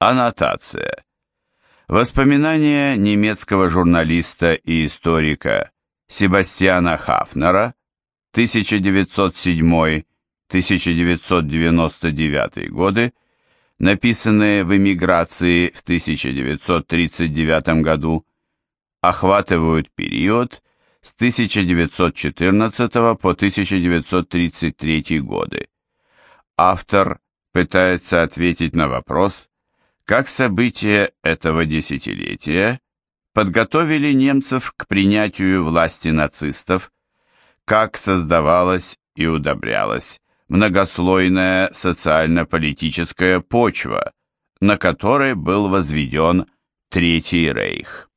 Аннотация. Воспоминания немецкого журналиста и историка Себастьяна Хафнера 1907-1999 годы, написанные в эмиграции в 1939 году, охватывают период с 1914 по 1933 годы. Автор пытается ответить на вопрос, как события этого десятилетия подготовили немцев к принятию власти нацистов, как создавалась и удобрялась многослойная социально-политическая почва, на которой был возведен Третий Рейх.